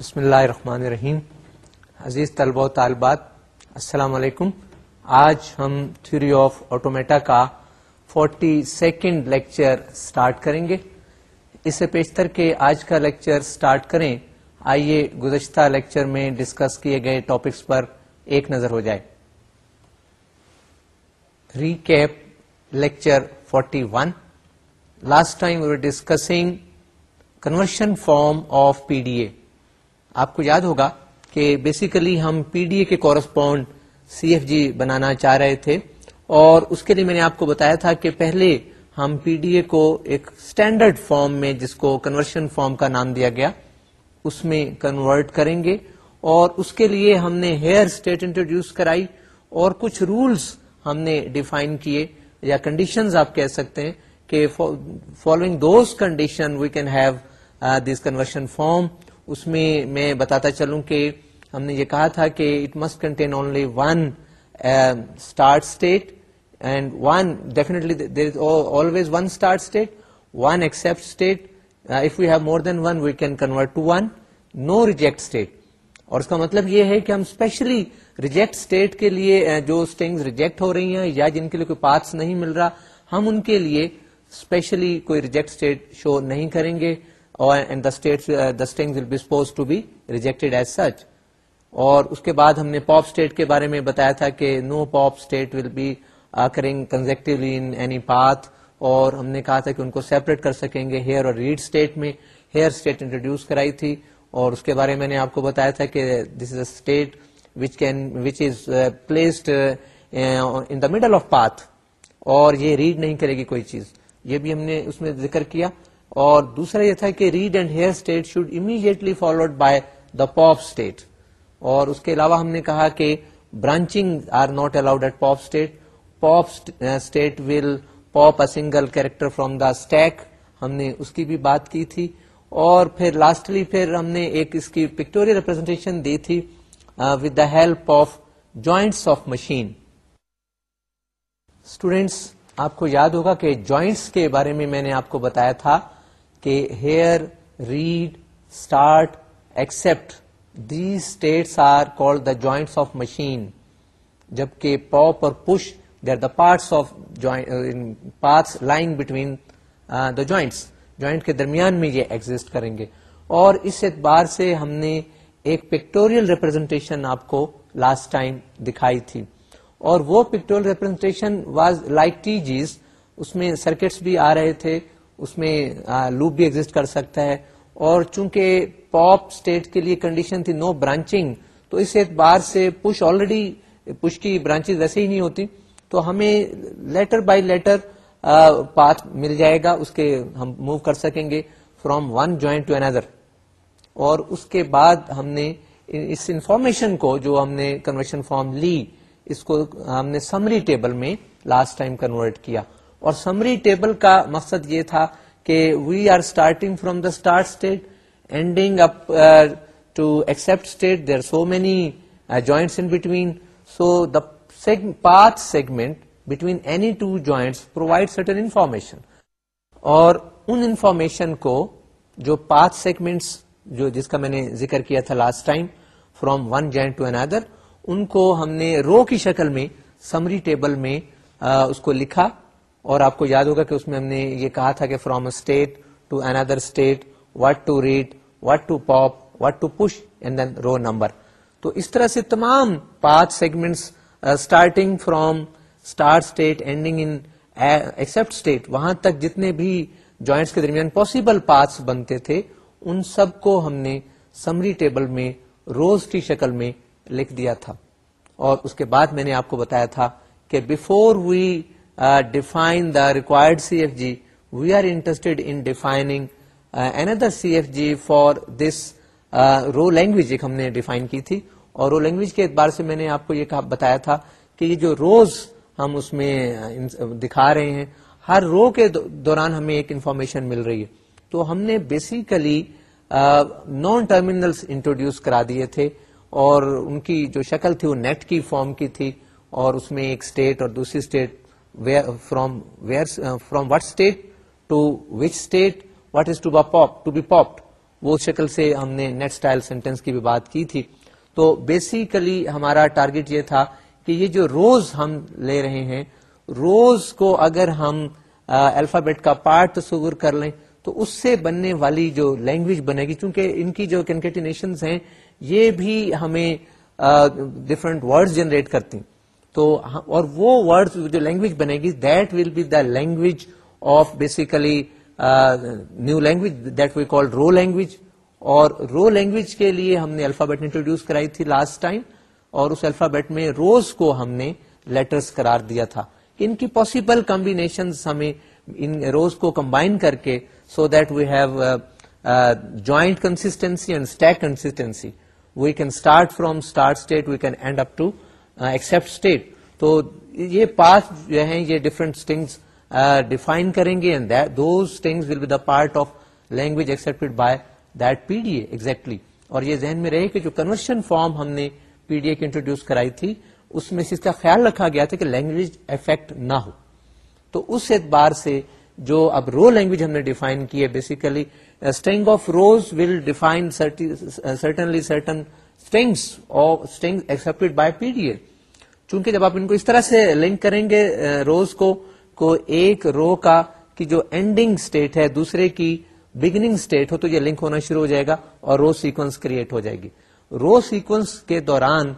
بسم اللہ الرحمن الرحیم عزیز طلبہ و طالبات السلام علیکم آج ہم تھیوری آف آٹومیٹا کا فورٹی سیکنڈ لیکچر سٹارٹ کریں گے اس سے پیشتر کے آج کا لیکچر سٹارٹ کریں آئیے گزشتہ لیکچر میں ڈسکس کیے گئے ٹاپکس پر ایک نظر ہو جائے recap lecture forty one last time discussing conversion form of P D A آپ کو یاد ہوگا کہ بیسیکلی ہم پی ڈی اے کے کورسپونڈ سی ایف جی بنانا چاہ رہے تھے اور اس کے لیے میں نے آپ کو بتایا تھا کہ پہلے ہم پی ڈی اے کو ایک اسٹینڈرڈ فارم میں جس کو کنورشن فارم کا نام دیا گیا اس میں کنورٹ کریں گے اور اس کے لیے ہم نے ہیئر اسٹیٹ انٹروڈیوس کرائی اور کچھ رولس ہم نے ڈیفائن کیے یا کنڈیشنز آپ کہہ سکتے ہیں کہ following those condition we can have this conversion form اس میں میں بتاتا چلوں کہ ہم نے یہ کہا تھا کہ it must contain only one start state and one always one start state one accept state if you have more than one we can convert to one no reject state اور اس کا مطلب یہ ہے کہ ہم اسپیشلی ریجیکٹ اسٹیٹ کے لیے uh, جو اسٹینگز ریجیکٹ ہو رہی ہیں یا جن کے لیے کوئی پارٹس نہیں مل رہا ہم ان کے لیے اسپیشلی کوئی ریجیکٹ اسٹیٹ شو نہیں کریں گے اور in the state the string will be suppose to be rejected as such اور اس کے بعد ہم نے پاپ اسٹیٹ کے بارے میں بتایا تھا کہ no pop state will be occurring consecutively in any path اور ہم نے کہا تھا کہ ان کو سیپریٹ کر سکیں گے ہیئر اور ریڈ اسٹیٹ میں ہیئر اسٹیٹ انٹروڈیوس کرائی تھی اور اس کے بارے میں نے آپ کو بتایا تھا کہ this is a state which can which is placed in the middle of path اور یہ ریڈ نہیں کرے گی کوئی چیز یہ بھی ہم نے اس میں ذکر کیا اور دوسرا یہ تھا کہ read and here state should immediately followed by the pop state اور اس کے علاوہ ہم نے کہا کہ branching are not allowed at pop state pop state will pop a single character from the stack ہم نے اس کی بھی بات کی تھی اور پھر لاسٹلی پھر ہم نے ایک اس کی پکٹوری ریپرزینٹیشن دی تھی with the help of joints of machine students آپ کو یاد ہوگا کہ جوائنٹس کے بارے میں میں نے آپ کو بتایا تھا کہ here read start accept states are call the joints of machine جبکہ پاپ اور push the parts of parts line between the joints joint کے درمیان میں یہ ایگزٹ کریں گے اور اس اعتبار سے ہم نے ایک پکٹوریل ریپرزینٹیشن آپ کو لاسٹ ٹائم دکھائی تھی اور وہ پکٹوریل ریپرزینٹیشن واز لائک ٹی جیز اس میں سرکٹس بھی آ رہے تھے اس میں لوپ بھی ایگزٹ کر سکتا ہے اور چونکہ پاپ اسٹیٹ کے لیے کنڈیشن تھی نو برانچنگ تو اس اعتبار سے پش آلریڈی پش کی برانچ ویسے ہی نہیں ہوتی تو ہمیں لیٹر بائی لیٹر پاتھ مل جائے گا اس کے ہم موو کر سکیں گے from one joint to another اور اس کے بعد ہم نے اس انفارمیشن کو جو ہم نے کنورشن فارم لی اس کو ہم نے سمری ٹیبل میں لاسٹ ٹائم کنورٹ کیا اور سمری ٹیبل کا مقصد یہ تھا کہ we are starting from the start state ending up to accept state so many joints in between so the path segment between any two joints provide certain information اور ان information کو جو path segments جو جس کا میں نے ذکر کیا تھا last time from one joint to an ان کو ہم نے رو کی شکل میں سمری ٹیبل میں uh, اس کو لکھا اور آپ کو یاد ہوگا کہ اس میں ہم نے یہ کہا تھا کہ from state to another state what to read what to pop what to push and then row number تو اس طرح سے تمام پانچ segments starting from state state ending in accept وہاں تک جتنے بھی جوائنٹس کے درمیان پاسبل پاس بنتے تھے ان سب کو ہم نے سمری ٹیبل میں روز کی شکل میں لکھ دیا تھا اور اس کے بعد میں نے آپ کو بتایا تھا کہ before we define the required C F G we are interest انگر C F G for this row language ہم نے ڈیفائن کی تھی اور رو لینگویج کے اعتبار سے میں نے آپ کو یہ بتایا تھا کہ یہ جو روز ہم اس میں uh, uh, دکھا رہے ہیں ہر رو کے دوران ہمیں ایک انفارمیشن مل رہی ہے تو ہم نے بیسیکلی نان ٹرمینلس انٹروڈیوس کرا دیے تھے اور ان کی جو شکل تھی وہ نیٹ کی فارم کی تھی اور اس میں ایک اسٹیٹ اور دوسری state from where uh, what what state to which state is is to popped to be popped وہ شکل سے ہم نے نیٹ اسٹائل سینٹینس کی بھی بات کی تھی تو بیسیکلی ہمارا ٹارگیٹ یہ تھا کہ یہ جو روز ہم لے رہے ہیں روز کو اگر ہم الفابیٹ کا پارٹ تصور کر لیں تو اس سے بننے والی جو لینگویج بنے گی چونکہ ان کی جو کنکیٹینیشنز ہیں یہ بھی ہمیں ڈفرنٹ ورڈ جنریٹ کرتی ہیں تو اور وہ ورڈ جو لینگویج بنے گی that will be the language of basically new language that we call row language اور رو لینگویج کے لیے ہم نے الفابیٹ انٹروڈیوس کرائی تھی لاسٹ ٹائم اور اس الفابیٹ میں روز کو ہم نے لیٹرس قرار دیا تھا ان کی پاسبل کمبینیشن ہمیں ان روز کو کمبائن کر کے so that we have joint consistency consistency and stack we can start from start state we can end up to accept state تو یہ پاس جو ہیں یہ ڈفرنٹ اسٹنگس ڈیفائن کریں گے those will be the part of language accept by that P D A exactly اور یہ ذہن میں رہے کہ جو کنورشن فارم ہم نے پی ڈی اے کی انٹروڈیوس کرائی تھی اس میں سے اس کا خیال رکھا گیا تھا کہ لینگویج افیکٹ نہ ہو تو اس اعتبار سے جو اب رو لینگویج ہم نے ڈیفائن کی ہے basically string of rows will define certainly certain چونکہ جب آپ ان کو اس طرح سے لنک کریں گے روز کو کو ایک رو کا کی جو اینڈنگ اسٹیٹ ہے دوسرے کی بگننگ اسٹیٹ ہو تو یہ لنک ہونا شروع ہو جائے گا اور رو سیکوینس کریٹ ہو جائے گی رو سیکوینس کے دوران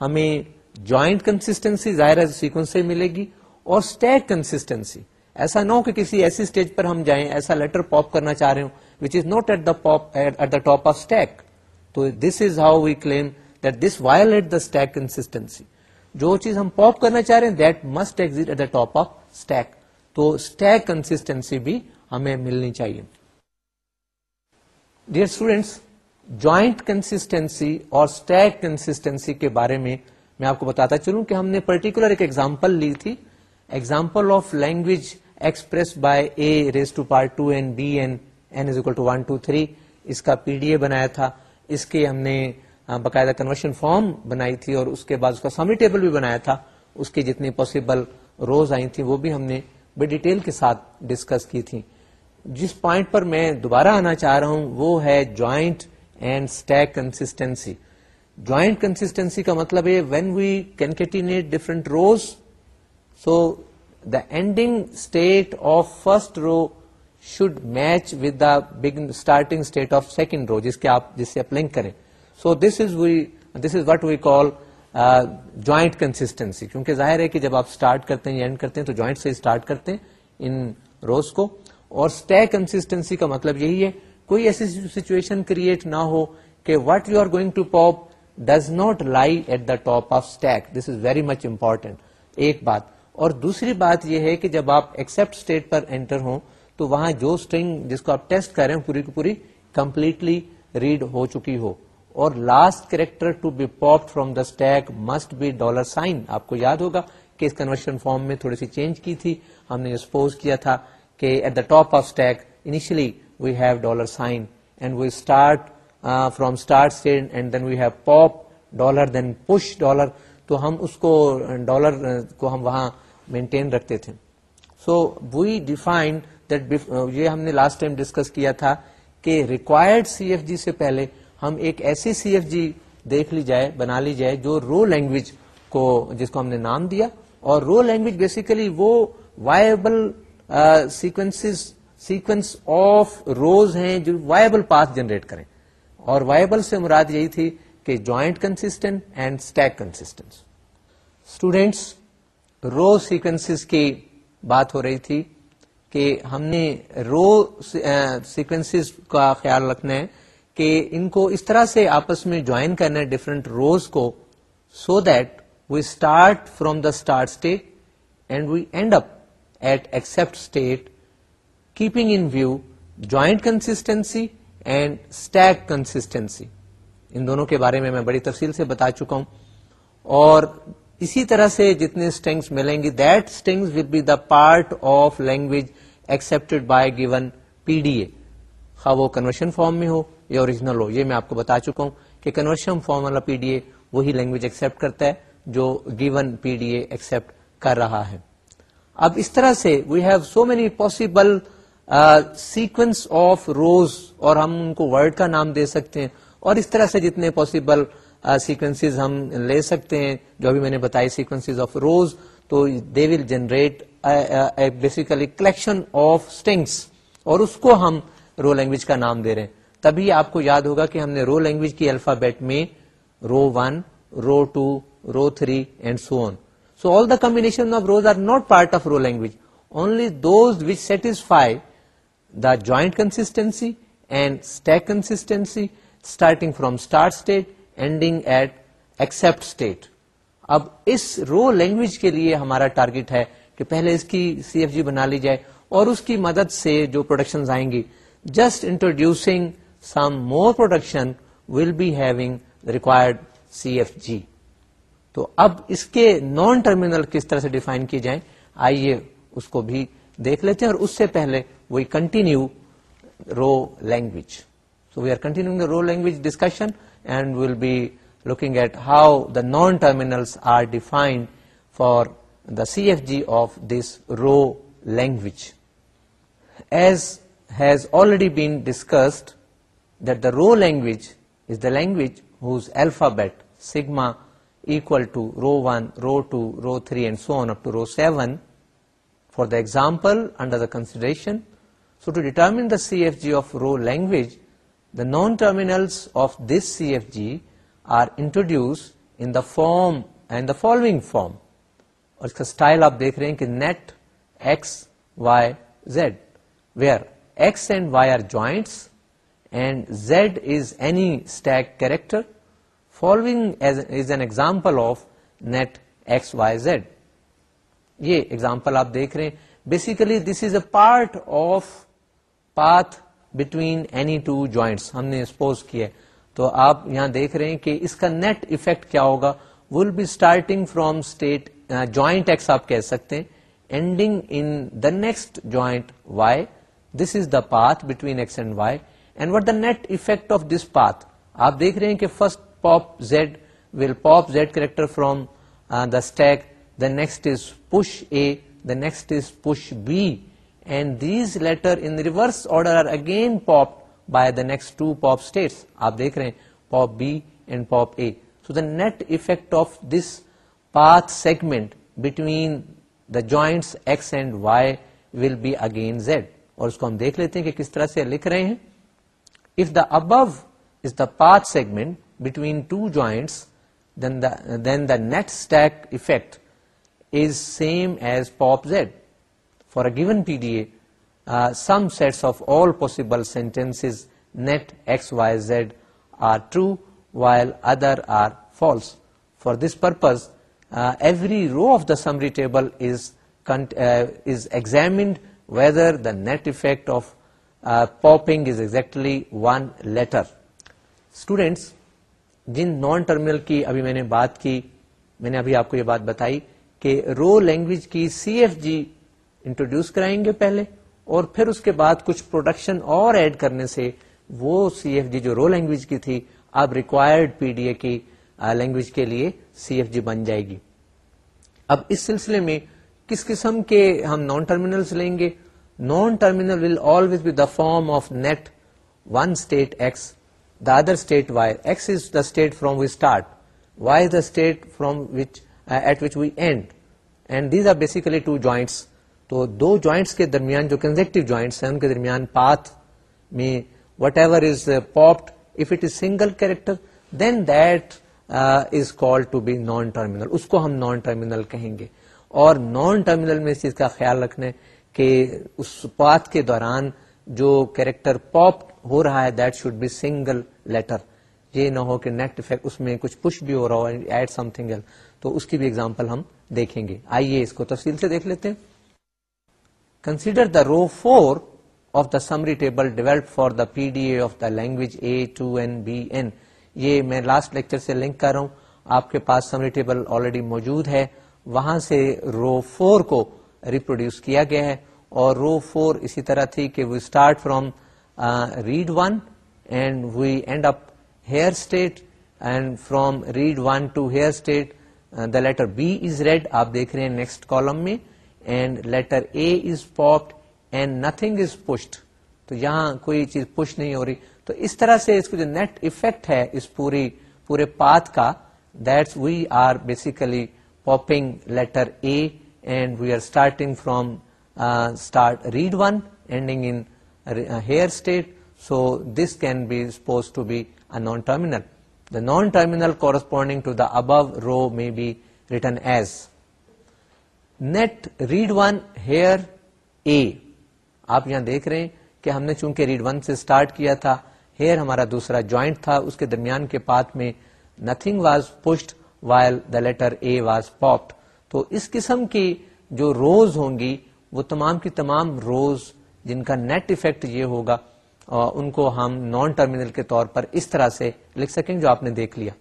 ہمیں جوائنٹ کنسٹینسی ظاہر سیکوینس سے ملے گی اور اسٹیک کنسٹینسی ایسا نہ ہو کہ کسی ایسی اسٹیج پر ہم جائیں ایسا لیٹر پاپ کرنا چاہ رہے ہوں which is not at the pop at the top of stack تو this is how we claim that this violate the stack consistency جو چیز ہم پاپ کرنا چاہ رہے ہیں that must exit at the top of stack تو stack consistency بھی ہمیں ملنی چاہیے ڈیئر اسٹوڈینٹس جوائنٹ کنسٹینسی اور اسٹیک کنسٹینسی کے بارے میں میں آپ کو بتاتا چلوں کہ ہم نے پرٹیکولر ایک ایگزامپل لی تھی example of language express by a raise to power two N to one two three اس کا پی ڈی اے بنایا تھا اس کی ہم نے باقاعدہ کنورشن فارم بنائی تھی اور اس کے بعد اس کا سمی ٹیبل بھی بنایا تھا اس کی جتنی پاسبل روز آئی تھیں وہ بھی ہم نے بڑی ڈیٹیل کے ساتھ ڈسکس کی تھی جس پوائنٹ پر میں دوبارہ آنا چاہ رہا ہوں وہ ہے joint and stack consistency joint consistency کا مطلب ہے when we concatenate different rows so the ending state of first row should match with the big starting state of second آپ لنک کریں so this is we this is what we call joint consistency کیونکہ ظاہر ہے کہ جب آپ start کرتے ہیں اینڈ کرتے ہیں تو جوائنٹ سے اسٹارٹ کرتے ہیں ان روز کو اور اسٹے کنسٹینسی کا مطلب یہی ہے کوئی ایسی سچویشن کریٹ نہ ہو کہ what you are going to pop does not lie at the top of stack this is very much important ایک بات اور دوسری بات یہ ہے کہ جب آپ ایکسپٹ اسٹیٹ پر انٹر ہوں تو وہاں جو اسٹرنگ جس کو آپ ٹیسٹ کر رہے ہیں پوری کی پوری کمپلیٹلی ریڈ ہو چکی ہو اور last character to be pop from the stack must be dollar sign آپ کو یاد ہوگا کہ اس کنورشن فارم میں تھوڑی سی چینج کی تھی ہم نے سپوز کیا تھا کہ at the top of stack initially we have dollar sign and from start and then we have pop dollar then push dollar تو ہم اس کو ڈالر uh, uh, کو ہم وہاں مینٹین رکھتے تھے سو وی ڈیفائنڈ Uh, یہ ہم نے لاسٹ ٹائم ڈسکس کیا تھا کہ ریکوائرڈ سی ایف جی سے پہلے ہم ایک ایسی سی ایف جی دیکھ لی جائے بنا لی جائے جو رو لینگویج کو جس کو ہم نے نام دیا اور رو لینگویج بیسیکلی وہ viable sequence sequence of rows ہیں جو وائبل پاس جنریٹ کریں اور وائبل سے مراد یہی تھی کہ joint constant and stack constant students row sequence کی بات ہو رہی تھی کہ ہم نے رو سیکوینسز کا خیال رکھنا ہے کہ ان کو اس طرح سے آپس میں جوائن کرنا ہے ڈفرینٹ روز کو so that we start from the start state and we end up at accept state keeping in view joint consistency and stack consistency ان دونوں کے بارے میں میں بڑی تفصیل سے بتا چکا ہوں اور اسی طرح سے جتنے اسٹنگس ملیں گی that strings will be the part of language by given P D A وہ کنورشن فارم میں ہو یا اوریجنل ہو یہ میں آپ کو بتا چکا ہوں کہ کنورشن فارم والا پی ڈی اے وہی لینگویج ایکسپٹ کرتا ہے جو given P D A accept کر رہا ہے اب اس طرح سے we have so many possible sequence of rows اور ہم ان کو ورڈ کا نام دے سکتے ہیں اور اس طرح سے جتنے پاسبل سیکوینسیز uh, ہم لے سکتے ہیں جو ابھی میں نے بتائی سیکوینسیز آف روز تو they will generate basically collection of strings اور اس کو ہم رو لینگویج کا نام دے رہے ہیں تبھی آپ کو یاد ہوگا کہ ہم نے رو لینگویج کی الفابیٹ میں row one row two row three and so on so all the combination of rows are not part of row language only those which satisfy the joint consistency and stack consistency starting from start state ending at accept state اب اس row language کے لیے ہمارا target ہے کہ پہلے اس کی C F جی بنا لی جائے اور اس کی مدد سے جو پروڈکشن آئیں گی just introducing some more production will be having required C F G تو اب اس کے نان ٹرمینل کس طرح سے ڈیفائن کیے جائیں آئیے اس کو بھی دیکھ لیتے ہیں اور اس سے پہلے وہی continue row language so we are continue row language discussion and will be looking at how the non-terminals are defined for the CFG of this row language. As has already been discussed, that the row language is the language whose alphabet sigma equal to row 1, row 2, row 3 and so on up to row 7 for the example under the consideration. So to determine the CFG of row language, the non-terminals of this CFG are introduce in the form and the following form اور اس کا style آپ دیکھ رہے ہیں کہ net X Y Z where X and and Y are joints Z is any stack character following is an example of net X Y Z یہ example آپ دیکھ رہے ہیں basically this is a part of path between any two joints ہم نے suppose کیا ہے تو آپ یہاں دیکھ رہے ہیں کہ اس کا نیٹ افیکٹ کیا ہوگا will be starting from state joint X آپ کہہ سکتے ہیں ending in the next joint Y this is the path between X and Y and what the net effect of this path آپ دیکھ رہے ہیں کہ first pop Z will pop Z character from the stack the next is push A the next is push B and these letter in reverse order are again pop by داسٹ to pop state آپ دیکھ رہے ہیں pop B and pop A so the net effect of this پاتمنٹ between X and Y will be again Z اور اس کو ہم دیکھ لیتے ہیں کہ کس طرح سے لکھ رہے ہیں then the net effect is same as pop Z for P D A some sets of all possible sentence net X Y Z are true while other are false for this purpose every row of the summary table is examined whether the net effect of popping is exactly one letter students جن non terminal کی ابھی میں نے بات کی میں نے ابھی آپ کو یہ بات بتائی کہ رو لینگویج کی سی ایف جی انٹروڈیوس کرائیں گے پہلے اور پھر اس کے بعد کچھ پروڈکشن اور ایڈ کرنے سے وہ سی ایف جی جو رو لینگویج کی تھی اب ریکوائرڈ پی ڈی اے کی لینگویج کے لیے سی ایف جی بن جائے گی اب اس سلسلے میں کس قسم کے ہم نان ٹرمینلس لیں گے non terminal will always be the form of net one state X the other state X is the state from we start Y is the state from end and these are basically two joints تو دو joints کے درمیان جو consecutive joints ہیں ان کے درمیان path میں whatever is popped if it is single character then that is call to be non terminal اس کو ہم نان ٹرمینل کہیں گے اور نان ٹرمینل میں اس چیز کا خیال ہے کہ اس پاتھ کے دوران جو کیریکٹر پاپ ہو رہا ہے that should be single letter یہ نہ ہو کہ نیکٹ افیکٹ اس میں کچھ پش بھی ہو رہا ہو ایڈ سم تھنگ تو اس کی بھی اگزامپل ہم دیکھیں گے آئیے اس کو تفصیل سے دیکھ لیتے ہیں consider the row four of the summary table develop for the P D A of the language A two N N B یہ میں لاسٹ لیکچر سے لنک کر رہا ہوں آپ کے پاس سمری ٹیبل آلریڈی موجود ہے وہاں سے رو فور کو ریپروڈیوس کیا گیا ہے اور رو فور اسی طرح تھی کہ we start from read one and we end up here state and from read one to here state the letter B is read آپ دیکھ رہے ہیں نیکسٹ کالم میں and letter A is popped and nothing is pushed تو یہاں کوئی چیز push نہیں ہو رہی تو اس طرح سے اس کو جو نیٹ افیکٹ ہے اس پوری پورے کا that's we are basically popping letter A and we are starting from start read one ending in here state so this can be suppose to be a non terminal the non terminal corresponding to the above row may be written as net read one here A آپ یہاں دیکھ رہے ہیں کہ ہم نے چونکہ read one سے اسٹارٹ کیا تھا ہیئر ہمارا دوسرا جوائنٹ تھا اس کے درمیان کے پات میں nothing was pushed while the letter A was popped تو اس قسم کی جو روز ہوں گی وہ تمام کی تمام روز جن کا نیٹ افیکٹ یہ ہوگا ان کو ہم نان ٹرمینل کے طور پر اس طرح سے لکھ سکیں جو آپ نے دیکھ لیا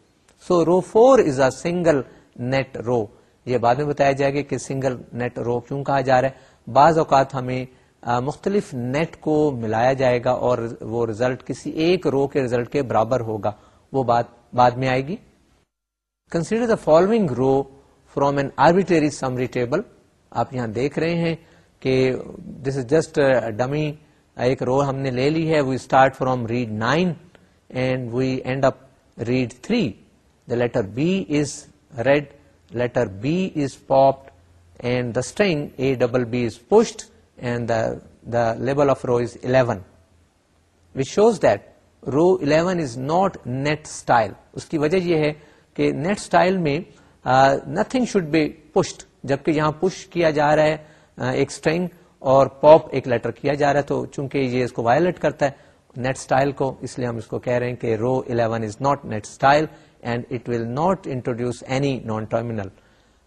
so row four is a single net row یہ بعد میں بتایا جائے گا کہ سنگل نیٹ رو کیوں کہا جا رہا ہے بعض اوقات ہمیں مختلف نیٹ کو ملایا جائے گا اور وہ ریزلٹ کسی ایک رو کے ریزلٹ کے برابر ہوگا وہ بات بعد میں آئے گی consider the following row from an arbitrary summary table آپ یہاں دیکھ رہے ہیں کہ دس از جسٹ ڈمی ایک رو ہم نے لے لی ہے we start from read nine and we end up read three the letter B is read letter is B is the, and label of row is eleven which shows that row eleven is not net style اس کی وجہ یہ ہے کہ net style میں nothing should be pushed جبکہ یہاں push کیا جا رہا ہے ایک اسٹرنگ اور pop ایک لیٹر کیا جا رہا ہے تو چونکہ یہ اس کو violate کرتا ہے نیٹ اسٹائل کو اس لیے ہم اس کو کہہ رہے ہیں کہ row eleven is not net style and it will not introduce any non-terminal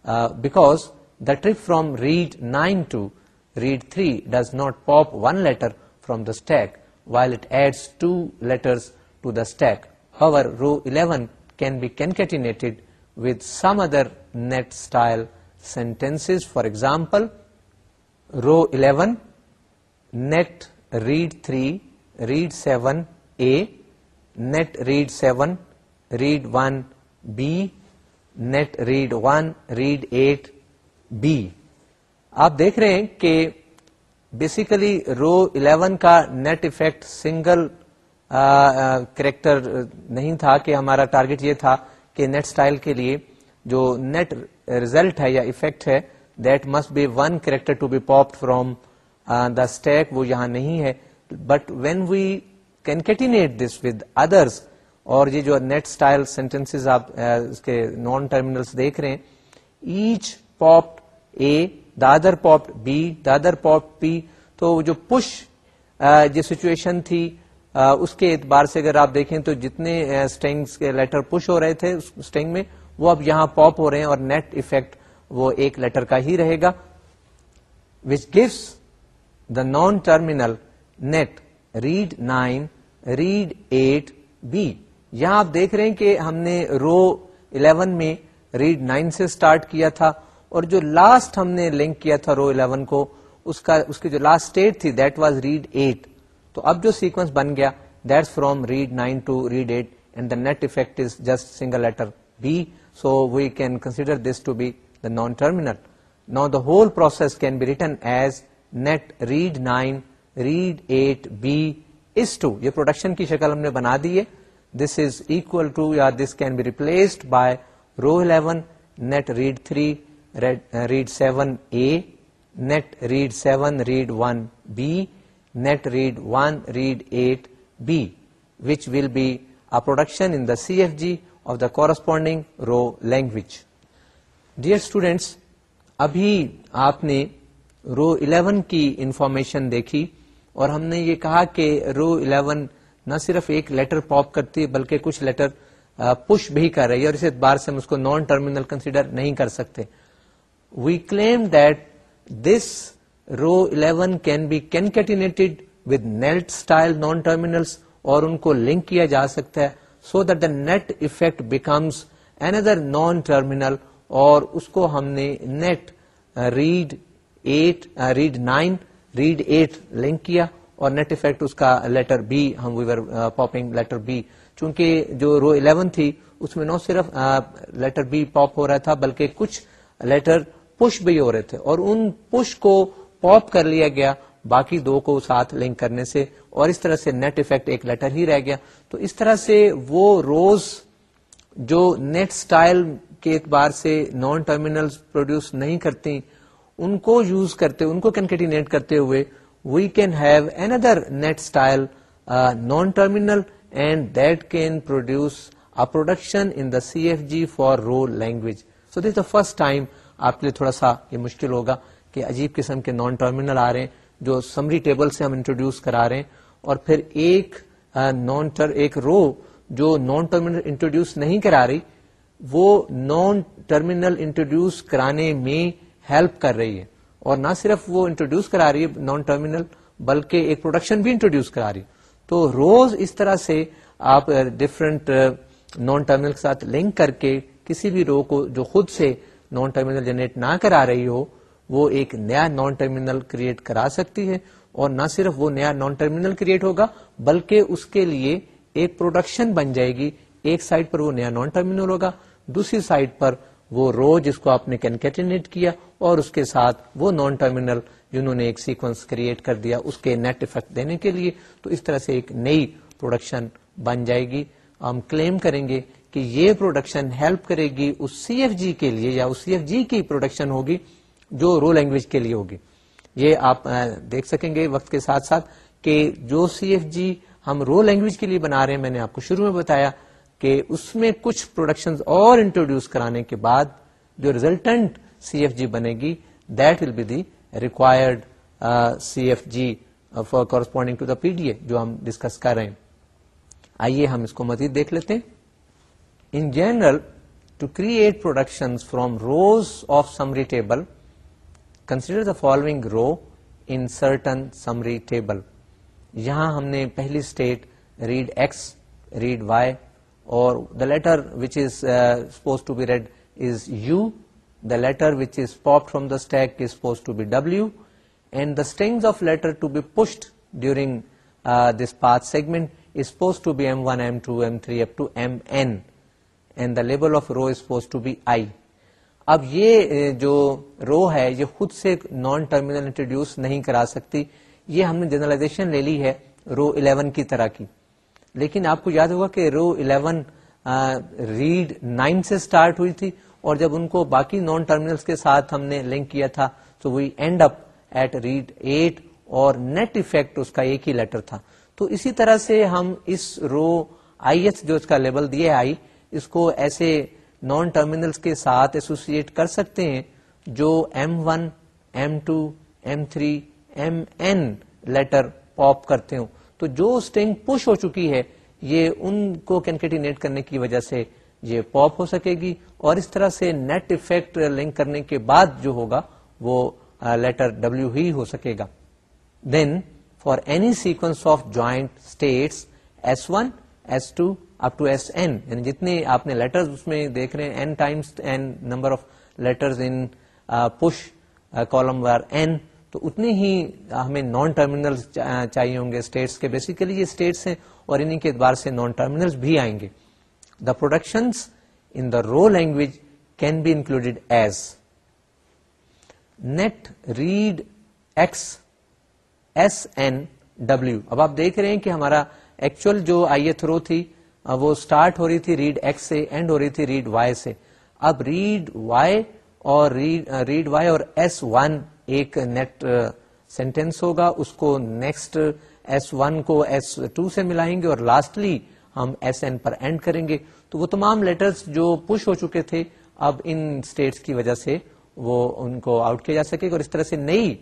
uh, because the trip from read 9 to read 3 does not pop one letter from the stack, while it adds two letters to the stack. However, row 11 can be concatenated with some other net style sentences. For example, row 11 net read 3 read 7 A, net read 7 read one net read one read eight B آپ دیکھ رہے ہیں کہ basically row 11 کا net effect single character نہیں تھا کہ ہمارا ٹارگٹ یہ تھا کہ نیٹ سٹائل کے لیے جو نیٹ ریزلٹ ہے یا افیکٹ ہے that must be one character to be pop from the stack وہ یہاں نہیں ہے but when we concatenate this with others اور یہ جو نیٹ اسٹائل سینٹینس آپ eh, اس کے نان ٹرمینلس دیکھ رہے ہیں each pop A the other pop B the other pop P تو جو پش جو سچویشن تھی eh, اس کے اعتبار سے اگر آپ دیکھیں تو جتنے اسٹینگس eh, کے لیٹر پش ہو رہے تھے اسٹینگ میں وہ اب یہاں پاپ ہو رہے ہیں اور نیٹ افیکٹ وہ ایک لیٹر کا ہی رہے گا which gives the non terminal net read nine read eight B یہاں آپ دیکھ رہے ہیں کہ ہم نے رو 11 میں ریڈ 9 سے سٹارٹ کیا تھا اور جو لاسٹ ہم نے لنک کیا تھا رو 11 کو اس کا اس کی جو لاسٹ اسٹیٹ تھی دیٹ واز ریڈ 8 تو اب جو سیکوینس بن گیا that from read 9 to read 8 and the net effect is just single letter B so we can consider this to be the non terminal نا the whole process can be written as net read 9 read 8 B اس ٹو یہ production کی شکل ہم نے بنا دی ہے دس از اکول ٹو یار this can be replaced by row eleven net read three read seven A net read seven read one net read one read eight which will be production in the C F G of the corresponding row language dear students ابھی آپ نے row eleven کی information دیکھی اور ہم نے یہ کہا کہ رو الیون نہ صرف ایک لیٹر پاپ کرتی ہے بلکہ کچھ لیٹر پش بھی کر رہی ہے اور اس اعتبار سے ہم اس کو نان ٹرمینل کنسیڈر نہیں کر سکتے we claim that this row eleven can be concatenated with net style non terminals اور ان کو لنک کیا جا سکتا ہے so that the net effect becomes another non terminal اور اس کو ہم نے net read eight read nine read eight link کیا اور نیٹ افیکٹ اس کا لیٹر بی ہم ویور پاپنگ لیٹر بی چونکہ جو رو الیون تھی اس میں نہ صرف لیٹر بی پاپ ہو رہا تھا بلکہ کچھ لیٹر پش بھی ہو رہے تھے اور ان پش کو کو پاپ کر لیا گیا باقی دو ساتھ لنک کرنے سے اور اس طرح سے نیٹ افیکٹ ایک لیٹر ہی رہ گیا تو اس طرح سے وہ روز جو نیٹ سٹائل کے اعتبار سے نان ٹرمینل پروڈیوس نہیں کرتی ان کو یوز کرتے ان کو کرتے ہوئے we can have another net style non terminal and that can produce a production in the C F G for row language so this the first time آپ کے لیے تھوڑا سا یہ مشکل ہوگا کہ عجیب قسم کے نان ٹرمینل آ رہے ہیں جو سمری ٹیبل سے ہم انٹروڈیوس کرا رہے ہیں اور پھر ایک نان ایک رو جو نان ٹرمینل انٹروڈیوس نہیں کرا رہی وہ نان ٹرمینل انٹروڈیوس کرانے میں ہیلپ کر رہی ہے اور نہ صرف وہ انٹروڈیوس کرا رہی ہے نان ٹرمینل بلکہ ایک پروڈکشن بھی انٹروڈیوس کرا رہی تو روز اس طرح سے آپ ڈفرنٹ نان ٹرمینل کے ساتھ لنک کر کے کسی بھی رو کو جو خود سے نان ٹرمینل جنریٹ نہ کرا رہی ہو وہ ایک نیا نان ٹرمینل کریٹ کرا سکتی ہے اور نہ صرف وہ نیا نان ٹرمینل کریٹ ہوگا بلکہ اس کے لیے ایک پروڈکشن بن جائے گی ایک سائٹ پر وہ نیا نان ٹرمینل ہوگا دوسری سائٹ پر وہ رو جس کو آپ نے کینکیٹینیٹ کیا اور اس کے ساتھ وہ نان ٹرمینل جنہوں نے ایک سیکوینس کریٹ کر دیا اس کے نیٹ افیکٹ دینے کے لیے تو اس طرح سے ایک نئی پروڈکشن بن جائے گی ہم کلیم کریں گے کہ یہ پروڈکشن ہیلپ کرے گی اس سی ایف جی کے لیے یا اس سی ایف جی کی پروڈکشن ہوگی جو رو لینگویج کے لیے ہوگی یہ آپ دیکھ سکیں گے وقت کے ساتھ ساتھ کہ جو سی ایف جی ہم رو لینگویج کے لیے بنا رہے ہیں میں نے آپ کو شروع میں بتایا کہ اس میں کچھ پروڈکشن اور انٹروڈیوس کرانے کے بعد جو ریزلٹنٹ سی ایف جی بنے گی that will be the required C F G for corresponding to the P D A جو ہم ڈسکس کر رہے ہیں آئیے ہم اس کو مزید دیکھ لیتے in general to create production from rows of summary table consider the following row in certain summary table یہاں ہم نے پہلی state read X read Y letter which is to be read is U the be label uh, اب یہ uh, جو row ہے یہ خود سے نان ٹرمینل انٹروڈیوس نہیں کرا سکتی یہ ہم نے جنرلائزیشن لے لی ہے رو 11 کی طرح کی لیکن آپ کو یاد ہوگا کہ رو 11 ریڈ 9 سے اسٹارٹ ہوئی تھی اور جب ان کو باقی نان ٹرمینل کے ساتھ ہم نے لنک کیا تھا تو وہی اینڈ اپ ایٹ ریڈ 8 اور نیٹ افیکٹ اس کا ایک ہی لیٹر تھا تو اسی طرح سے ہم اس رو آئی ایس جو اس کا لیبل دیے آئی اس کو ایسے نان ٹرمینلز کے ساتھ ایسوسیٹ کر سکتے ہیں جو M one M two M three M N letter pop کرتے ہوں تو جو اسٹرنگ پش ہو چکی ہے یہ ان کو کینکیٹینیٹ کرنے کی وجہ سے یہ پاپ ہو سکے گی اور اس طرح سے نیٹ افیکٹ لنک کرنے کے بعد جو ہوگا وہ لیٹر ڈبلو ہی ہو سکے گا then for any sequence of joint states S one S two up to S N یعنی جتنے آپ نے لیٹر اس میں دیکھ رہے ہیں N times N number of letter push N تو اتنے ہی ہمیں نان ٹرمینل چاہیے ہوں گے اسٹیٹس کے بیسیکلی یہ اسٹیٹس ہیں اور انہیں کے اعتبار سے نان ٹرمینل بھی آئیں گے the productions in the row language can be included as net read X S N W اب آپ دیکھ رہے ہیں کہ ہمارا ایکچوئل جو آئی ایتھ تھرو تھی وہ اسٹارٹ ہو رہی تھی ریڈ ایکس سے اینڈ ہو رہی تھی ریڈ وائی سے اب ریڈ وائی اور ریڈ وائی اور ایس ون ایک نیٹ سینٹینس ہوگا اس کو نیکسٹ ایس ون کو ایس ٹو سے ملائیں گے اور لاسٹلی ہم ایس این پر اینڈ کریں گے تو وہ تمام لیٹرز جو پش ہو چکے تھے اب ان سٹیٹس کی وجہ سے وہ ان کو آؤٹ کیا جا سکے گا اور اس طرح سے نئی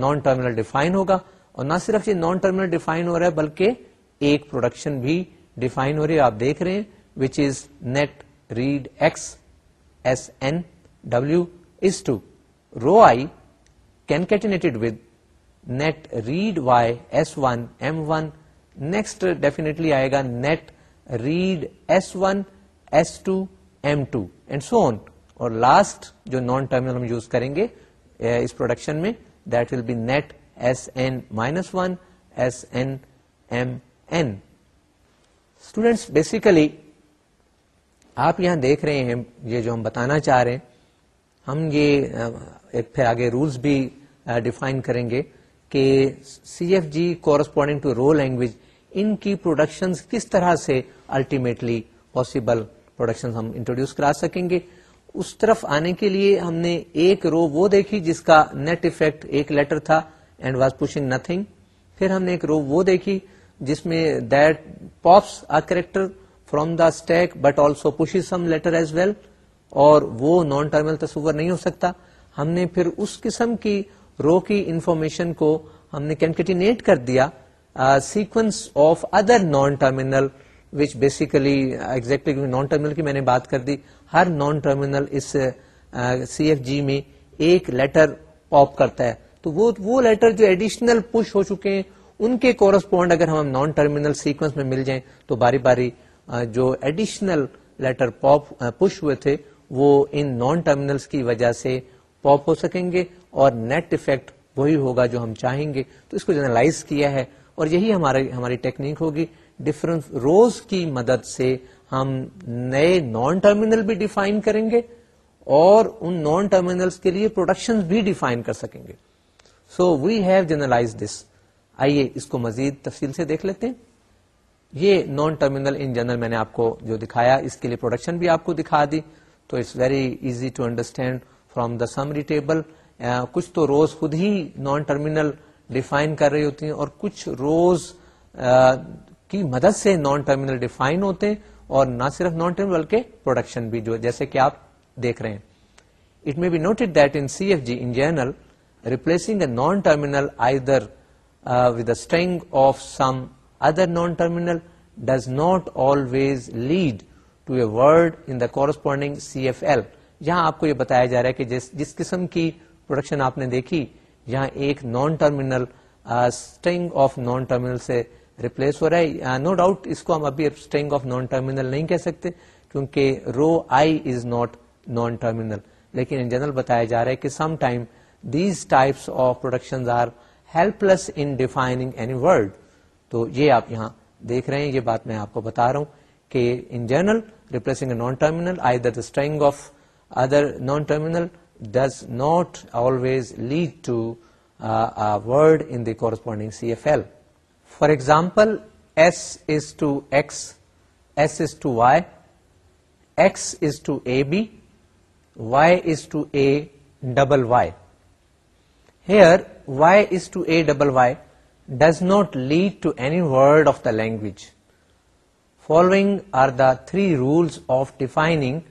نان ٹرمینل ڈیفائن ہوگا اور نہ صرف یہ نان ٹرمینل ڈیفائن ہو رہا ہے بلکہ ایک پروڈکشن بھی ڈیفائن ہو رہی ہے آپ دیکھ رہے ہیں which is net read X S N W is to row I concatenated with net read y s1 m1 next definitely one next definitely آئے گا net read S one S two M two اور last جو non terminal ہم use کریں گے اس production میں that will be net S N minus one S N M N students basically آپ یہاں دیکھ رہے ہیں یہ جو ہم بتانا چاہ رہے ہیں ہم یہ پھر آگے رولز بھی ڈیفائن کریں گے کہ C F G corresponding to row language ان کی پروڈکشن کس طرح سے الٹیمیٹلی پاسبل پروڈکشن ہم انٹروڈیوس کرا سکیں گے اس طرف آنے کے لیے ہم نے ایک رو وہ دیکھی جس کا نیٹ افیکٹ ایک لیٹر تھا اینڈ واز پوشنگ نتنگ پھر ہم نے ایک رو وہ دیکھی جس میں that pops a character from the stack but also pushes some letter as well اور وہ نان ٹرمینل تصور نہیں ہو سکتا ہم نے پھر اس قسم کی رو کی انفارمیشن کو ہم نے کینکٹینیٹ کر دیا sequence of other non terminal which basically exactly non terminal کی میں نے بات کر دی ہر نان ٹرمینل اس سی ایف جی میں ایک لیٹر پاپ کرتا ہے تو وہ وہ لیٹر جو ایڈیشنل پش ہو چکے ہیں ان کے کورسپونڈ اگر ہم نان ٹرمینل سیکوینس میں مل جائیں تو باری باری جو ایڈیشنل لیٹر پاپ پش ہوئے تھے وہ ان نان ٹرمینلس کی وجہ سے پاپ ہو سکیں گے اور نیٹ افیکٹ وہی ہوگا جو ہم چاہیں گے تو اس کو جنرلائز کیا ہے اور یہی ہماری ہماری ٹیکنیک ہوگی ڈفرنس روز کی مدد سے ہم نئے نان ٹرمینل بھی ڈیفائن کریں گے اور ان نان ٹرمینلس کے لیے پروڈکشن بھی ڈیفائن کر سکیں گے so we have generalize this آئیے اس کو مزید تفصیل سے دیکھ لیتے ہیں یہ نان ٹرمینل ان جنرل میں نے آپ کو جو دکھایا اس کے لیے پروڈکشن بھی آپ کو دکھا دی تو it's very easy to understand from the summary table کچھ تو روز خود ہی نان ٹرمینل ڈیفائن کر رہی ہوتی ہیں اور کچھ روز uh, کی مدد سے نان ٹرمینل ڈیفائن ہوتے ہیں اور نہ صرف نان ٹرمینل بلکہ پروڈکشن بھی جو جیسے کہ آپ دیکھ رہے ہیں it may be noted that in C F G in general replacing a non terminal either with the of some other non terminal does not always lead to a word in the corresponding C F L یہاں آپ کو یہ بتایا جا رہا ہے کہ جس جس قسم کی پروڈکشن آپ نے دیکھی یہاں ایک non terminal string of non terminal سے ریپلس ہو رہا ہے نو ڈاؤٹ اس کو ہم ابھی اسٹرنگ آف نان ٹرمینل نہیں کہہ سکتے کیونکہ row I is not non terminal لیکن ان جنرل بتایا جا رہا ہے کہ some time these types of production are helpless in defining any word تو یہ آپ یہاں دیکھ رہے ہیں یہ بات میں آپ کو بتا رہا ہوں K in general, replacing a non-terminal, either the string of other non-terminal does not always lead to uh, a word in the corresponding CFL. For example, S is to X, S is to Y, X is to AB, Y is to A double Y. Here, Y is to A double Y does not lead to any word of the language. Following are the three rules of defining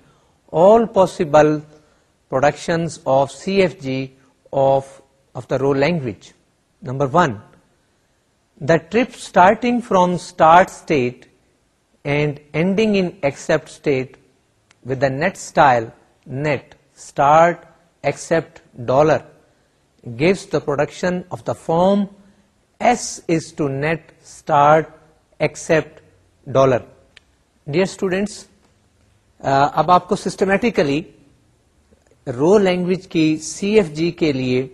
all possible productions of CFG of the row language. Number 1, the trip starting from start state and ending in except state with the net style net start except dollar gives the production of the form S is to net start except dollar dear students اب آپ کو systematically row language کی C F G کے لیے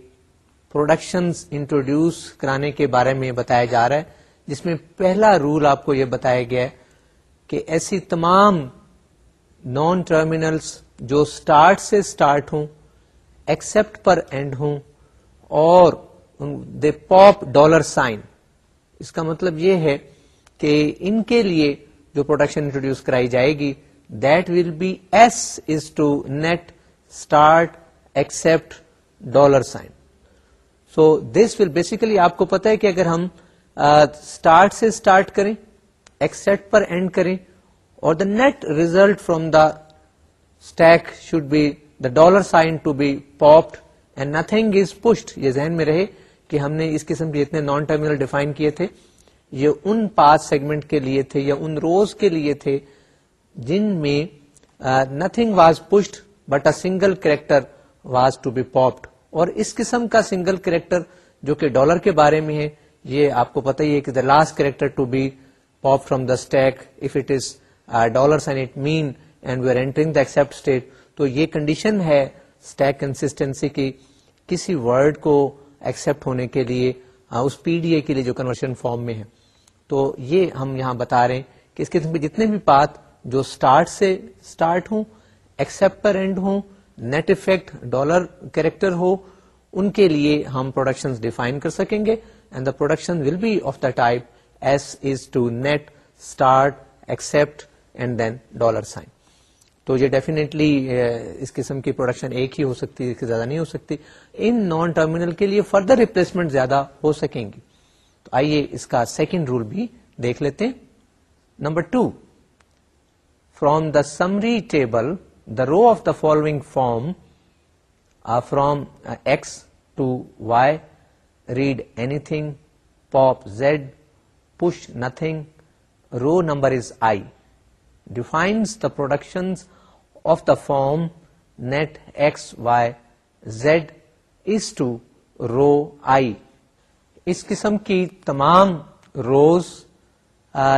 production introduce کرانے کے بارے میں بتایا جا رہا ہے جس میں پہلا رول آپ کو یہ بتایا گیا ہے کہ ایسی تمام نان ٹرمینلس جو اسٹارٹ سے اسٹارٹ ہوں ایکسپٹ پر اینڈ ہوں اور دے پاپ ڈالر سائن اس کا مطلب یہ ہے کہ ان کے لیے جو پروڈکشن انٹروڈیوس کرائی جائے گی that will be S is to net start accept dollar sign so this will basically آپ کو پتا ہے کہ اگر ہم اسٹارٹ سے اسٹارٹ کریں ایکسپٹ پر اینڈ کریں اور the net result from the stack should be the dollar sign to be popped and nothing is pushed یہ ذہن میں رہے کہ ہم نے اس قسم کے اتنے نان ٹرمینل ڈیفائن کیے تھے یہ ان پاس سیگمنٹ کے لیے تھے یا ان روز کے لیے تھے جن میں nothing was pushed but a single character was to be popped اور اس قسم کا سنگل کریکٹر جو کہ ڈالر کے بارے میں ہے یہ آپ کو پتا ہی ہے کہ the last character to be pop from the stack if it is dollar and we are entering the accept state تو یہ کنڈیشن ہے اسٹیک کنسٹینسی کی کسی ورڈ کو ایکسپٹ ہونے کے لیے اس پی ڈی اے کے لیے جو کنورشن فارم میں ہے تو یہ ہم یہاں بتا رہے ہیں کہ اس قسم کے جتنے بھی پات جو اسٹارٹ سے اسٹارٹ ہوں ایکسپٹ پر اینڈ ہوں نیٹ افیکٹ ڈالر کیریکٹر ہو ان کے لیے ہم پروڈکشن ڈیفائن کر سکیں گے and the production will be of the type S is to net start accept and then dollar sign تو یہ ڈیفینیٹلی eh, اس قسم کی پروڈکشن ایک ہی ہو سکتی اس کی زیادہ نہیں ہو سکتی ان نان ٹرمینل کے لیے فردر ریپلیسمنٹ زیادہ ہو سکیں گی آئیے اس کا سیکنڈ رول بھی دیکھ لیتے number two from the summary table the row of the following form from X to Y read anything pop Z push nothing row number is I defines the production of the form net X Y Z is to row I اس قسم کی تمام rows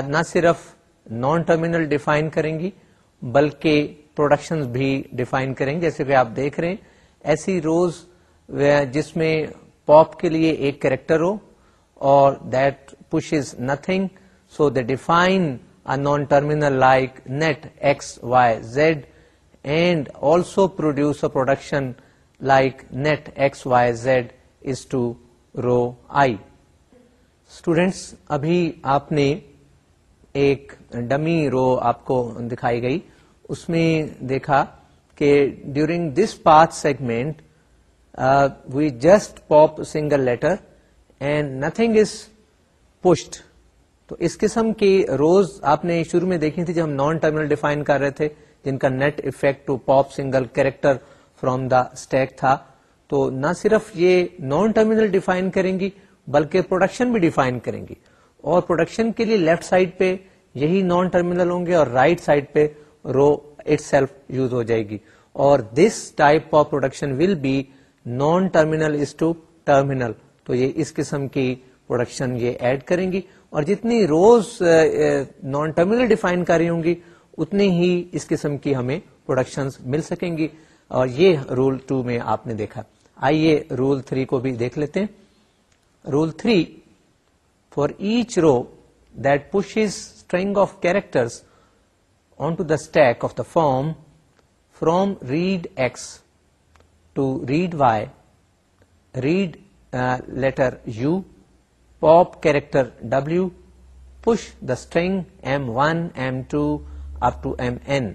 نہ صرف non terminal define کریں گی بلکہ production بھی define کریں گے جیسے کہ آپ دیکھ رہے ہیں ایسی روز جس میں پاپ کے لیے ایک کریکٹر ہو اور that push is nothing so they define a non terminal like net X Y Z and also produce a production like net X Y Z is to row I students ابھی آپ نے ایک dummy رو آپ کو دکھائی گئی اس میں دیکھا کہ during this path segment we just pop single letter and nothing is pushed تو اس قسم کی روز آپ نے شروع میں دیکھی تھی جب ہم نان ٹرمینل ڈیفائن کر رہے تھے جن کا net effect to pop single character from the stack تھا تو نہ صرف یہ نان ٹرمینل ڈیفائن کریں گی بلکہ پروڈکشن بھی ڈیفائن کریں گی اور پروڈکشن کے لیے لیفٹ سائڈ پہ یہی نان ٹرمینل ہوں گے اور رائٹ سائڈ پہ رو اٹ سیلف یوز ہو جائے گی اور this type of production will be non terminal is to terminal تو یہ اس قسم کی پروڈکشن یہ ایڈ کریں گی اور جتنی روز نان ٹرمینل ڈیفائن کر رہی ہوں گی اتنی ہی اس قسم کی ہمیں پروڈکشن مل سکیں گی اور یہ رول ٹو میں آپ نے دیکھا آئیے رول کو بھی دیکھ لیتے ہیں rule three for each row that push string of characters on to the stack of the form from read X to read Y read letter U pop character W push the string M one M two up to M N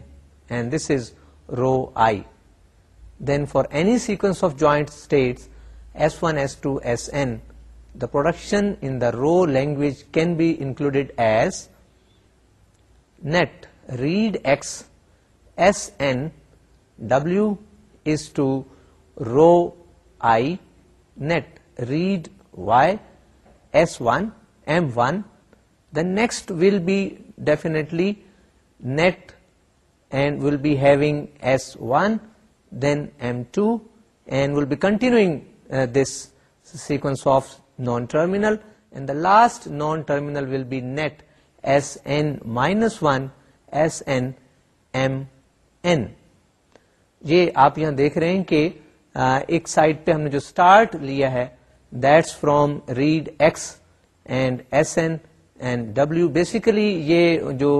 and this is row I then for any sequence of joint states S1, S2, Sn, the production in the row language can be included as net read X Sn W is to row I net read Y S1 M1. The next will be definitely net and will be having S1 then M two and will be continuing this sequence of non terminal and the last non terminal will be net S S one S M آپ یہاں دیکھ رہے ہیں کہ ایک side پہ ہم نے جو اسٹارٹ لیا ہے that's from read X and S N and W basically یہ جو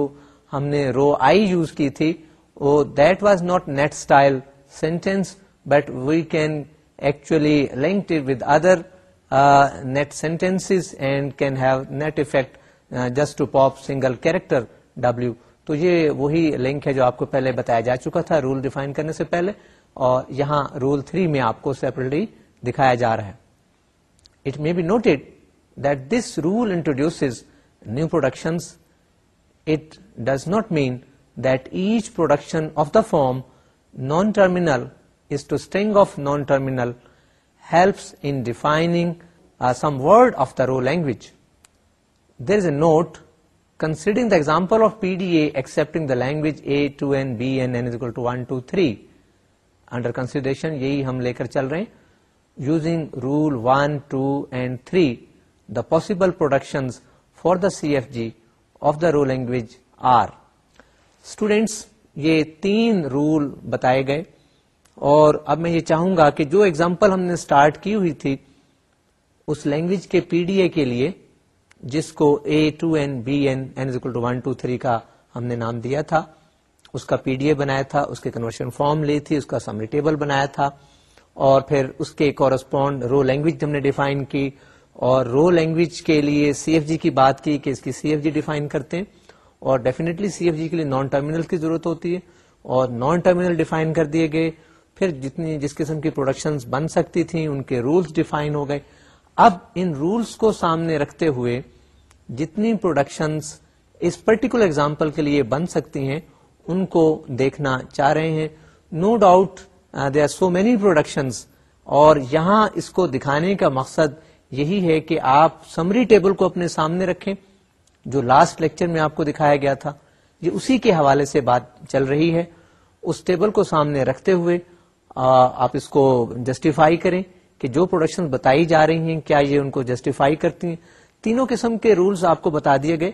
ہم نے رو آئی یوز کی تھی وہ that was not net style sentence but we can actually link with other net sentence and can have net effect just to pop single character W تو یہ وہی لنک ہے جو آپ کو پہلے بتایا جا چکا تھا رول ڈیفائن کرنے سے پہلے اور یہاں رول تھری میں آپ کو سیپریٹلی دکھایا جا رہا ہے it may be noted that this rule introduce new productions it does not mean that each production of the form non terminal is to string of non terminal helps in defining some word of the row language there is a note considering example of P D A accepting the language A to N B N N equal to one two three under consideration یہی ہم لے کر چل رہے using rule one two and three the possible productions for the C F G of the row language are students یہ تین role بتائے گئے اور اب میں یہ چاہوں گا کہ جو اگزامپل ہم نے اسٹارٹ کی ہوئی تھی اس لینگویج کے پی ڈی اے کے لیے جس کو A to N B N N is equal to one two three کا ہم نے نام دیا تھا اس کا پی ڈی اے بنایا تھا اس کے کنورشن فارم لی تھی اس کا سمری ٹیبل بنایا تھا اور پھر اس کے کورسپونڈ رو لینگویج ہم نے ڈیفائن کی اور رو لینگویج کے لیے سی ایف جی کی بات کی کہ اس کی سی ایف جی ڈیفائن کرتے ہیں اور ڈیفینیٹلی سی ایف جی کے لیے نان ٹرمینل کی ضرورت ہوتی ہے اور نان ٹرمینل ڈیفائن کر دیے گئے پھر جتنی جس قسم کی پروڈکشن بن سکتی تھیں ان کے رولس ڈیفائن ہو گئے اب ان رولس کو سامنے رکھتے ہوئے جتنی پروڈکشن اس پرٹیکولر ایگزامپل کے لیے بن سکتی ہیں ان کو دیکھنا چاہ رہے ہیں no doubt they are so many production اور یہاں اس کو دکھانے کا مقصد یہی ہے کہ آپ سمری ٹیبل کو اپنے سامنے رکھیں جو لاسٹ لیکچر میں آپ کو دکھایا گیا تھا یہ اسی کے حوالے سے بات چل رہی ہے اس ٹیبل کو سامنے رکھتے ہوئے آپ اس کو جسٹیفائی کریں کہ جو پروڈکشن بتائی جا رہی ہیں کیا یہ ان کو جسٹیفائی کرتی ہیں تینوں قسم کے رولز آپ کو بتا دیے گئے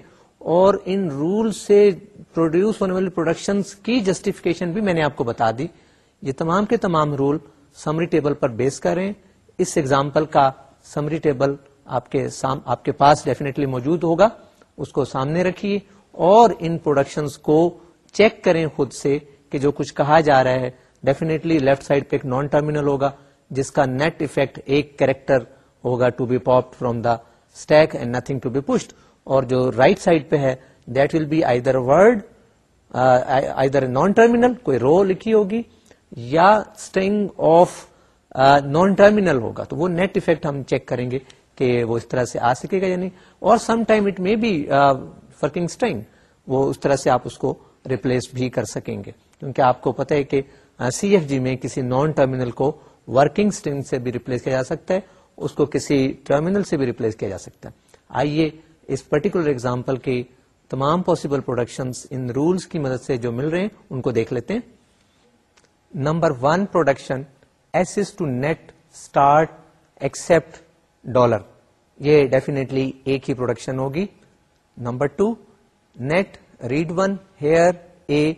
اور ان رول سے پروڈیوس ہونے والی پروڈکشن کی جسٹیفکیشن بھی میں نے آپ کو بتا دی یہ تمام کے تمام رول سمری ٹیبل پر بیس کریں اس ایگزامپل کا سمری ٹیبل آپ کے سام آپ کے پاس ڈیفینیٹلی موجود ہوگا اس کو سامنے رکھیے اور ان پروڈکشن کو چیک کریں خود سے کہ جو کچھ کہا جا رہا ہے ڈیفینیٹلی لیفٹ سائڈ پہ ایک نان ٹرمینل ہوگا جس کا نیٹ افیکٹ ایک کریکٹر ہوگا to be pop from the stack and nothing to be pushed اور جو رائٹ right سائڈ پہ ہے that will be either word either non terminal کوئی رو لکھی ہوگی یا اسٹنگ آف نان ٹرمینل ہوگا تو وہ نیٹ افیکٹ ہم چیک کریں گے کہ وہ اس طرح سے آ سکے گا یا نہیں اور some time it may be وہ اس طرح سے آپ اس کو ریپلیس بھی کر سکیں گے کیونکہ آپ کو پتہ ہے کہ سی ایف جی میں کسی نان ٹرمینل کو ورکنگ اسٹرنگ سے بھی ریپلیس کیا جا سکتا ہے اس کو کسی ٹرمینل سے بھی ریپلیس کیا جا سکتا ہے آئیے اس پرٹیکولر ایگزامپل کی تمام پاسبل پروڈکشن ان رولس کی مدد سے جو مل رہے ہیں ان کو دیکھ لیتے ہیں number one production S S to net start accept dollar یہ ڈیفینیٹلی ایک ہی پروڈکشن ہوگی number two net read one here A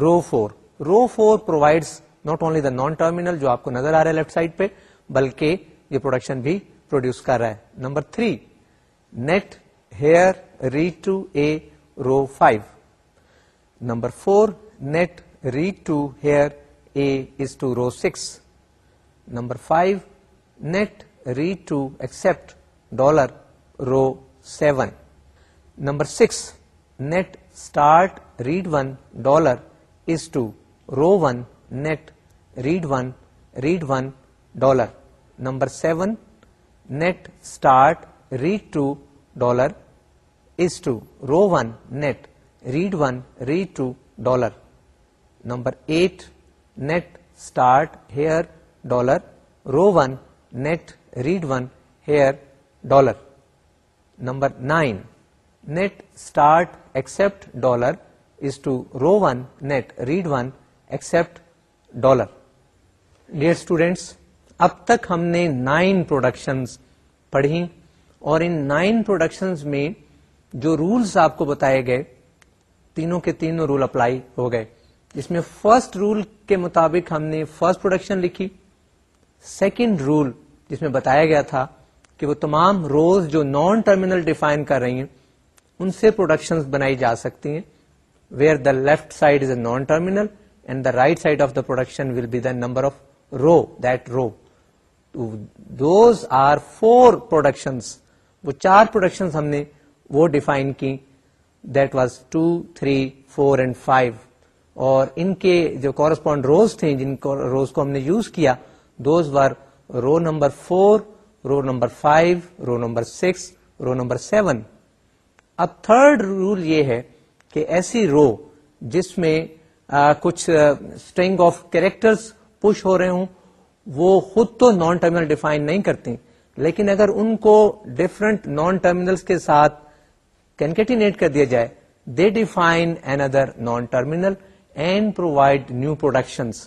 row four row four provide not only the non terminal جو آپ کو نظر آ رہا ہے لیفٹ سائڈ پہ بلکہ یہ پروڈکشن بھی پروڈیوس کر رہا ہے number three net here read two A row five number four net read two here A is to row six number five net read two accept dollar row seven number six net start read one dollar is to row one net read one read one dollar number seven net start read two dollar is to row one net read one read two dollar number eight net start here dollar row one net read one here dollar number nine net start accept dollar is to row one net read one accept dollar dear students اب تک ہم نے nine productions پڑھی اور ان nine productions میں جو rules آپ کو بتائے گئے تینوں کے تینوں رول اپلائی ہو گئے اس میں فرسٹ رول کے مطابق ہم نے فرسٹ پروڈکشن لکھی سیکنڈ رول جس میں بتایا گیا تھا کہ وہ تمام روز جو نان ٹرمینل ڈیفائن کر رہی ہیں ان سے پروڈکشن بنائی جا سکتی ہیں where the left side is a non terminal and the right side of the production will be the number of row row that those are four production وہ چار پروڈکشن ہم نے وہ ڈیفائن کی that was two three four and five اور ان کے جو کورسپونڈ روز تھے جن روز کو ہم نے یوز کیا those were row number four row number five row number six row number seven اب تھرڈ رول یہ ہے کہ ایسی رو جس میں آ, کچھ اسٹرنگ آف کیریکٹرس پش ہو رہے ہوں وہ خود تو نان ٹرمینل ڈیفائن نہیں کرتے لیکن اگر ان کو ڈفرنٹ نان ٹرمینل کے ساتھ کینکیٹینیٹ کر دیا جائے they define another non terminal and provide new productions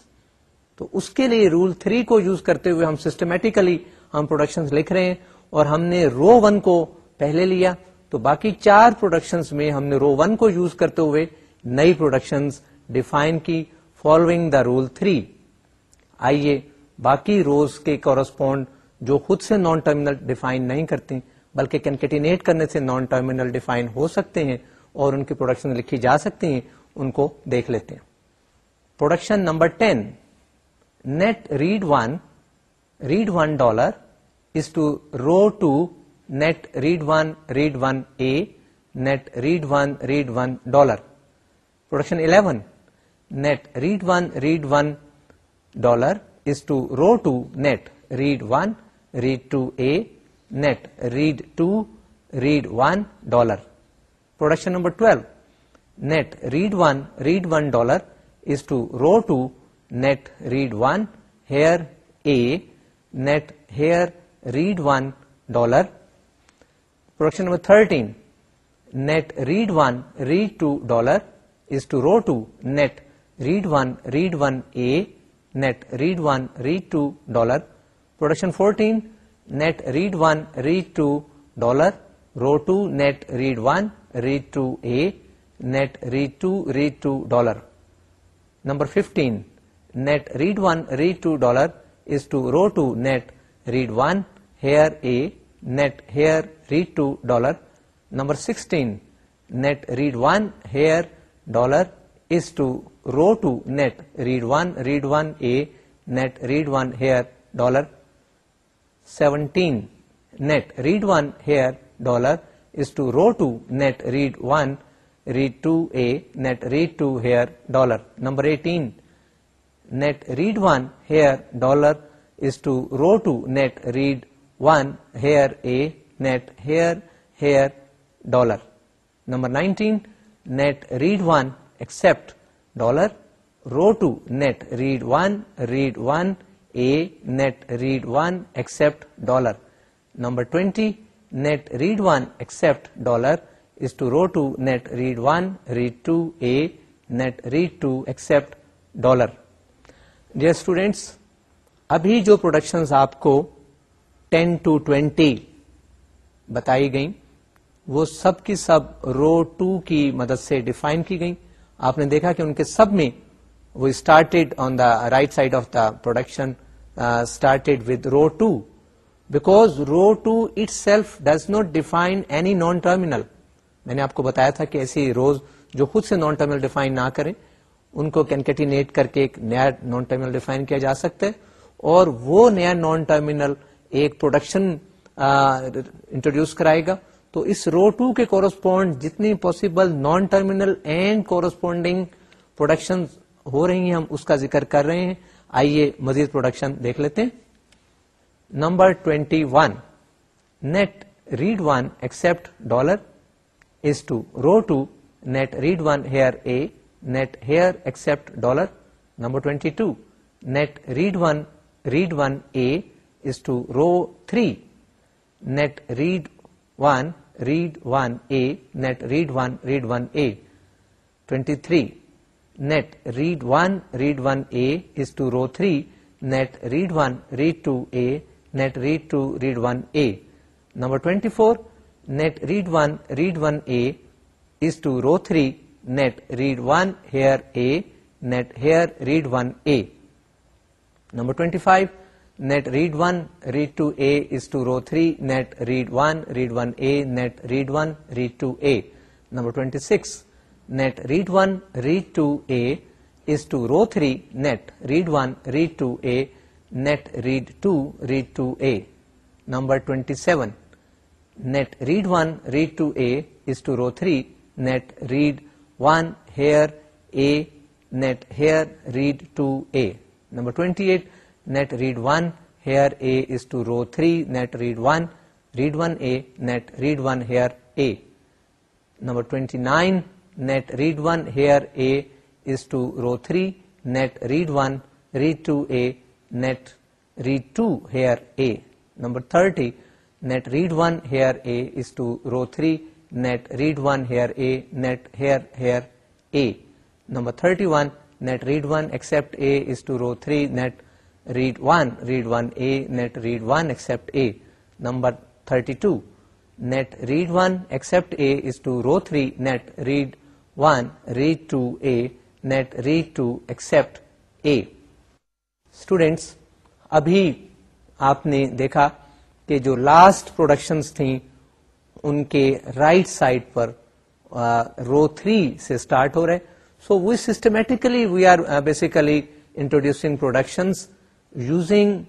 تو اس کے لیے رول تھری کو یوز کرتے ہوئے ہم سسٹمیٹیکلی ہم پروڈکشن لکھ رہے ہیں اور ہم نے رو ون کو پہلے لیا تو باقی چار پروڈکشن میں ہم نے رو ون کو یوز کرتے ہوئے نئی پروڈکشن کی فالوئنگ دا رول تھری آئیے باقی روز کے کورسپونڈ جو خود سے نان ٹرمینل ڈیفائن نہیں کرتے بلکہ کینکٹینیٹ کرنے سے نان ٹرمینل ڈیفائن ہو سکتے ہیں اور ان کی پروڈکشن لکھی جا سکتی ہیں ان کو دیکھ لیتے ہیں production number ten net read $1 is to row 2 net read 1 A, net read 1 $. Production 11 net read 1 $. Is to row 2 net read 1 read 2 A, net read 2 read 1 $. Production number 12 net read 1 $. Is to row 2 net read 1, here A, net here read $1. Production number 13, net read 1, read $2 is to row 2, net read 1 A, net read 1, read $2. Production 14, net read 1, read $2, row 2, net read 1, read 2 A, net read 2, read $2. Number 15, net read one read two dollar is to row two net read one here a net here read two dollar number sixty net read one here dollar is to row two net read one read one a net read one here dollar seventy net read one here dollar is to row two net read one read two a net read two here dollar number eighty net read one here dollar is to row two net read one here a net here here dollar number ninety net read one accept dollar row two net read one read one a net read one accept dollar number twenty net read one accept dollar is to row two net read one read two a net read two accept dollar dear students ابھی جو production آپ کو ten to twenty بتائی گئیں وہ سب کی سب رو to کی مدد سے ڈیفائن کی گئیں آپ نے دیکھا کہ ان کے سب میں وہ started on the right side of the production started with row two because row two itself does not define any non terminal میں نے آپ کو بتایا تھا کہ ایسی روز جو خود سے نان ٹرمینل ڈیفائن نہ کریں ان کو کینکٹینیٹ کر کے ایک نیا نان ٹرمینل ڈیفائن کیا جا سکتا ہے اور وہ نیا نان ٹرمینل ایک پروڈکشن انٹروڈیوس کرائے گا تو اس رو ٹو کے کورسپونڈ جتنی possible non terminal and corresponding production ہو رہی ہیں ہم اس کا ذکر کر رہے ہیں آئیے مزید پروڈکشن دیکھ لیتے ہیں number twenty one net read one accept dollar is to row two net read one here a net her accept dollar number twenty two net read one read one a to row three net read one read one a net read one read one a twenty three net read one read one a to row three net read one read two eight read two read one a number twenty four net read one read one a to row three net read one here a net here read one a number twenty five net read one read two is to row three net read one read one a net read one read two e number twenty six net read one read two is to row three net read one read two eight read ٹ read two e number twenty seven net read one read two is to row three net read one here a net here read two a number twenty eight net read one here a is to row three net read one read one a net read one here a number twenty nine net read one here a is to row three net read one read two A net read two here A number thirty net read one here A is to row three net read one here A net here here A number thirty one net read one accept A is to row three net read one read one A net read one accept A number thirty two net read one accept A is to row three net read one read two A net read two accept A students ابھی آپ نے دیکھا کہ جو last production تھیں ان کے right side پر رو uh, 3 سے اسٹارٹ ہو رہے so we systematically we are basically introducing production using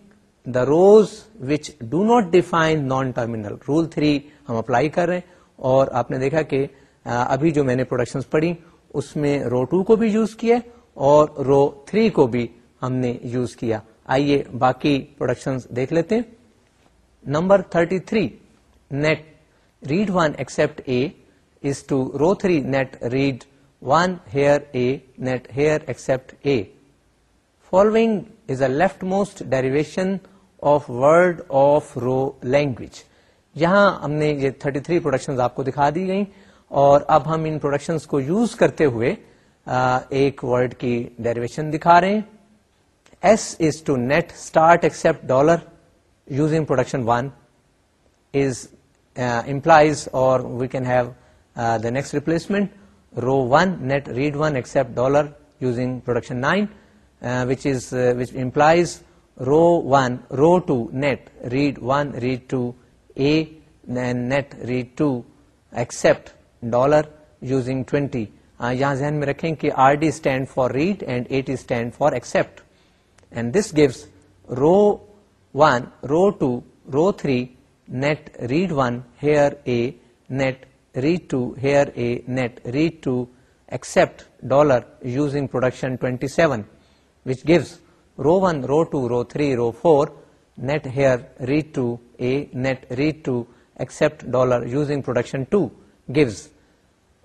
the rows which do not define non terminal rule 3 ہم اپلائی کر رہے ہیں اور آپ نے دیکھا کہ uh, ابھی جو میں نے پروڈکشن پڑھی اس میں رو 2 کو بھی یوز کیا اور رو 3 کو بھی ہم نے یوز کیا آئیے باقی پروڈکشن دیکھ لیتے ہیں number 33 three net read one accept a is to row three net read one here a net here accept a following is a leftmost of of word of row language یہاں ہم نے یہ 33 three production آپ کو دکھا دی گئیں اور اب ہم ان پروڈکشنز کو یوز کرتے ہوئے ایک ورڈ کی ڈیریویشن دکھا رہے ہیں S is to net start accept dollar using production one is Uh, uh, next اور we can have the next replacement row one net read one accept dollar using production nine row row one row two net read one read two a net read two accept dollar using twenty یہاں ذہن میں رکھیں کہ R D stand for read and A T stand for accept and this gives row one row two row three net read 1, here a net read 2, here a net read 2, except dollar using production 27, which gives row 1, row 2, row 3, row 4, net here read 2, a net read 2, except dollar using production 2, gives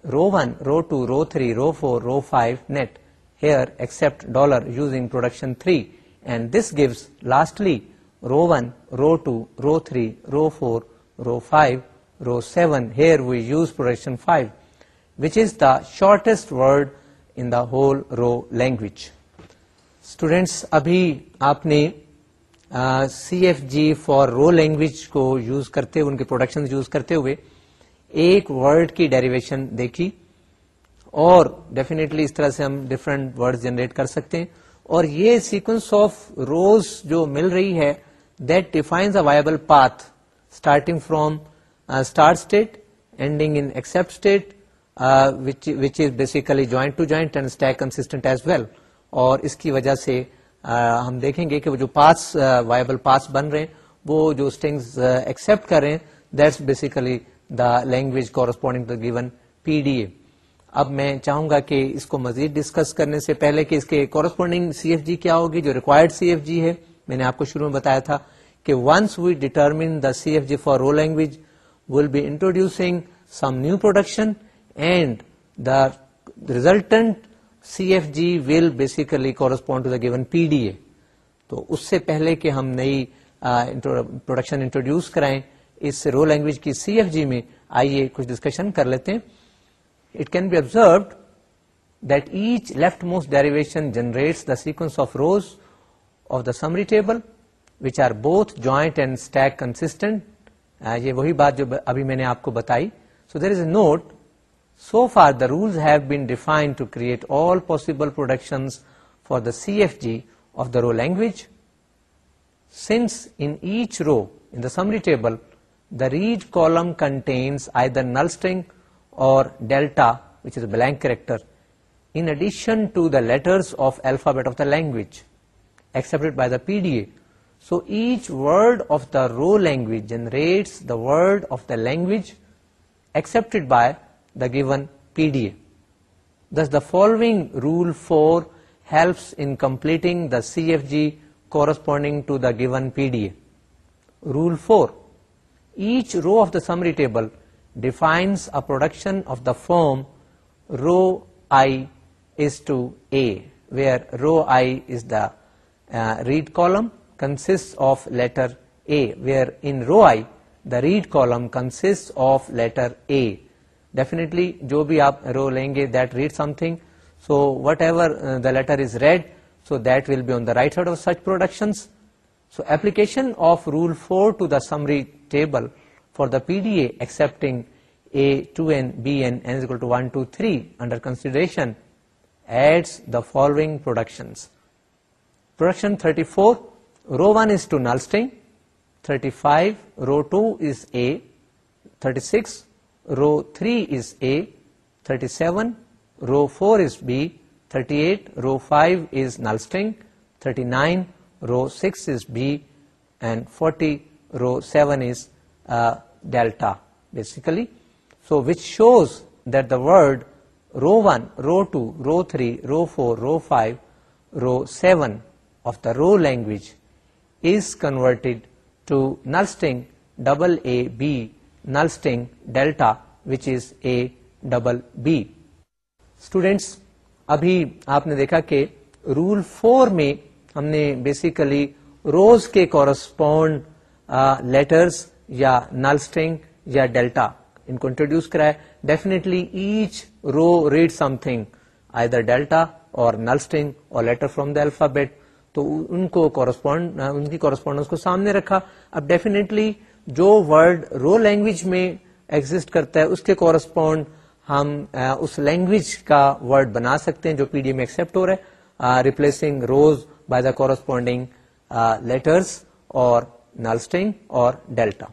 row 1, row 2, row 3, row 4, row 5, net here except dollar using production 3, and this gives lastly row one row two row three row four row five row seven here we use production five which is the shortest word in the whole row language students ابھی آپ نے C F G for row language کو use کرتے ہوئے ان کے production use کرتے ہوئے ایک ورڈ کی ڈیریویشن دیکھی اور ڈیفینیٹلی اس طرح سے ہم ڈفرنٹ ورڈ جنریٹ کر سکتے ہیں اور یہ سیکوینس آف روز جو مل رہی ہے viable path starting basically start state ending basically joint consistent as well اور اس کی وجہ سے ہم دیکھیں گے کہ وہ جو پاس وائبل پاس بن رہے ہیں وہ جو اسٹنگز ایکسپٹ کر رہے ہیں that's basically the language corresponding given P D A اب میں چاہوں گا کہ اس کو مزید ڈسکس کرنے سے پہلے کہ اس کے کورسپونڈنگ سی ایف جی کیا ہوگی جو ریکوائرڈ سی ایف جی ہے میں نے آپ کو شروع میں بتایا تھا کہ once we determine the C F G for row language will be introducing some new production and the resultant C F G will basically correspond to the given P D A تو اس سے پہلے کہ ہم نئی production introduce کرائیں اس row language کی سی ایف جی میں آئیے کچھ ڈسکشن کر لیتے ہیں it can be observed that each leftmost derivation generates the sequence of rows the summary table which are both joint and stack consistent یہ وہی بات جو ابھی میں نے آپ کو بتائی so there is a note so far the rules have been defined to create all possible production for the C F G of the row language since in each row in the summary table the read column contains I the null string اور delta which is blank character in addition to the letters of alphabet of the language accepted by the PDA. So each word of the row language generates the word of the language accepted by the given PDA. Thus the following rule 4 helps in completing the CFG corresponding to the given PDA. Rule 4. Each row of the summary table defines a production of the form row I is to A, where row I is the read column consist of letter a where in row I the read column consist of letter a definitely جو بھی آپ رو لیں گے that read something whatever the letter is read so will be on the right side of such production so application of row four to the summary table for the P D A accepting a to n b is to one two three under consideration add the following productions Production 34, row 1 is to null string, 35, row 2 is A, 36, row 3 is A, 37, row 4 is B, 38, row 5 is null string, 39, row 6 is B, and 40, row 7 is uh, delta basically. So which shows that the word row 1, row 2, row 3, row 4, row 5, row 7 of the row language is converted to null string double a b null string delta which is a double b students ابھی آپ نے دیکھا کہ rule four میں ہم نے basically rows کے correspond letters یا نلسٹنگ یا ڈیلٹا ان کو انٹروڈیوس کرا ہے definitely each row read something either delta اور نلسٹنگ اور لیٹر فرام دا الفابیٹ تو ان کو کورسپونڈ ان کی کورسپونڈنس کو سامنے رکھا اب ڈیفینیٹلی جو ورڈ رو لینگویج میں ایگزٹ کرتا ہے اس کے کورسپونڈ ہم اس لینگویج کا ورڈ بنا سکتے ہیں جو پی ڈی ایم ایکسپٹ ہو رہا ہے replacing rows by the corresponding letters اور نالسٹنگ اور ڈیلٹا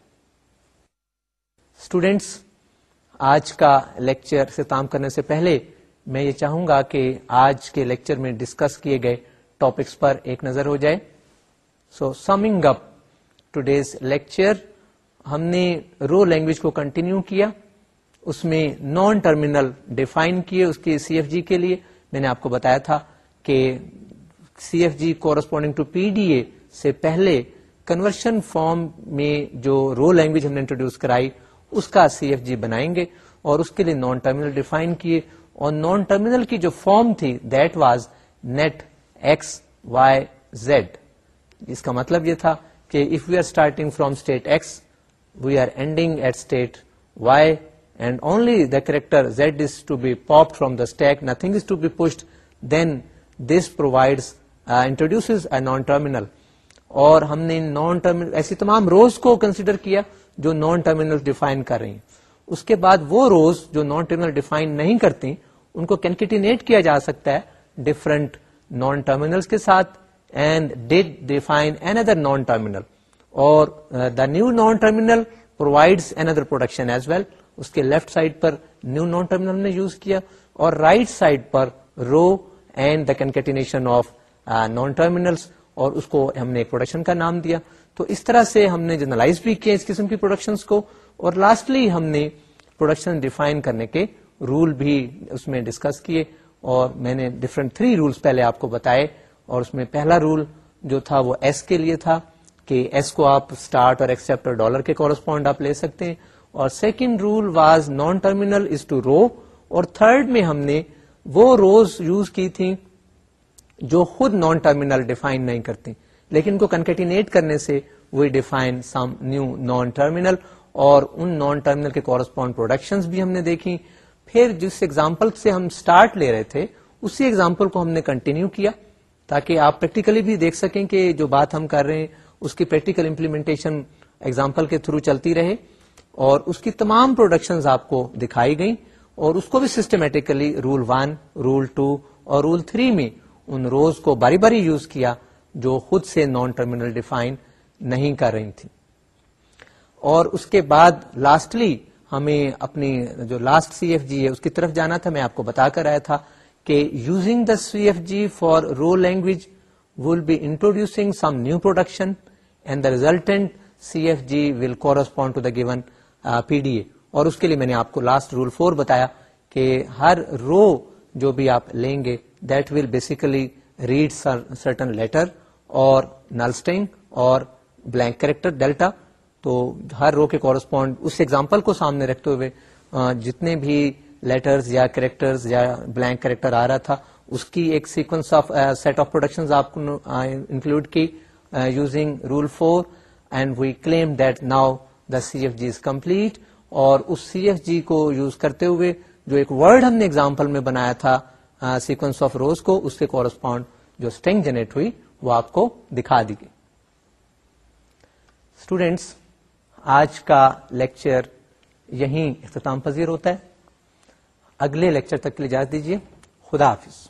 اسٹوڈینٹس آج کا لیکچر سے کام کرنے سے پہلے میں یہ چاہوں گا کہ آج کے لیکچر میں ڈسکس کیے گئے ٹاپکس پر ایک نظر ہو جائے so summing up today's lecture ہم نے رو لینگویج کو کنٹینیو کیا اس میں نان ٹرمینل ڈیفائن کیے اس کے سی ایف جی کے لیے میں نے آپ کو بتایا تھا کہ C F G corresponding to P D A سے پہلے کنورشن فارم میں جو رو لینگویج ہم نے انٹروڈیوس کرائی اس کا سی ایف جی بنائیں گے اور اس کے لیے نان ٹرمینل ڈیفائن کیے اور نان ٹرمینل کی جو فارم تھی that was net x y z اس کا مطلب یہ تھا کہ if we are starting from state x we are ending at state y and only the character z is is to to be be pop the stack pushed then this introduce a non terminal اور ہم نے non terminal ایسی تمام روز کو consider کیا جو non terminal define کر رہی ہیں اس کے بعد وہ روز جو نان ٹرمینل ڈیفائن نہیں کرتی ان کو کینکٹینیٹ کیا جا سکتا ہے ڈفرنٹ نان ٹرمینل کے ساتھ and did define another non terminal اور the new non terminal provide another production as well اس کے لیفٹ سائڈ پر نیو نان ٹرمینل نے یوز کیا اور right right side per row and the concatenation of non terminals اور اس کو ہم نے پروڈکشن کا نام دیا تو اس طرح سے ہم نے جرنلائز بھی کیا اس قسم کی پروڈکشن کو اور لاسٹلی ہم نے پروڈکشن ڈیفائن کرنے کے رول بھی اس میں ڈسکس کیے اور میں نے ڈفرنٹ تھری رولس پہلے آپ کو بتائے اور اس میں پہلا رول جو تھا وہ ایس کے لیے تھا کہ ایس کو آپ اسٹارٹ اور ایکسپٹ اور ڈالر کے کورسپونڈ آپ لے سکتے ہیں اور second rule was non terminal is to row اور تھرڈ میں ہم نے وہ روز یوز کی تھیں جو خود نان ٹرمینل ڈیفائن نہیں کرتے لیکن ان کو کنکیٹینیٹ کرنے سے we define some new non terminal اور ان نان ٹرمینل کے کورسپونڈ پروڈکشن بھی ہم نے دیکھی پھر جس ایگزامپل سے ہم اسٹارٹ لے رہے تھے اسی ایگزامپل کو ہم نے کنٹینیو کیا تاکہ آپ پریکٹیکلی بھی دیکھ سکیں کہ جو بات ہم کر رہے ہیں اس کی پریکٹیکل امپلیمنٹیشن ایگزامپل کے تھرو چلتی رہے اور اس کی تمام پروڈکشن آپ کو دکھائی گئیں اور اس کو بھی systematically rule one rule two اور رول تھری میں ان روز کو باری باری یوز کیا جو خود سے نان ٹرمینل ڈیفائن نہیں کر رہی تھی اور اس کے بعد لاسٹلی ہمیں اپنی جو لاسٹ سی ایف جی ہے اس کی طرف جانا تھا میں آپ کو بتا کر آیا تھا کہ using the C F G for row language will be introducing some new production and the resultant C F G will correspond to the given P D A اور اس کے لیے میں نے آپ کو لاسٹ رول فور بتایا کہ ہر رو جو بھی آپ لیں گے that will basically read certain letter اور نلسٹنگ اور بلینک کریکٹر ڈیلٹا تو ہر رو کے کورسپونڈ اس ایگزامپل کو سامنے رکھتے ہوئے جتنے بھی لیٹرز یا کریکٹرز یا بلینک کریکٹر آ رہا تھا اس کی ایک sequence of set of production آپ کو انکلوڈ کی using rule four and we claim that now the C F G is complete اور اس سی ایف جی کو یوز کرتے ہوئے جو ایک ورڈ ہم نے ایگزامپل میں بنایا تھا سیکوینس آف روز کو اس کے کورسپونڈ جو اسٹینگ جنریٹ ہوئی وہ آپ کو دکھا دی گئی اسٹوڈینٹس آج کا لیکچر یہیں اختتام پذیر ہوتا ہے اگلے لیکچر تک کے لیے اجازت دیجیے خدا حافظ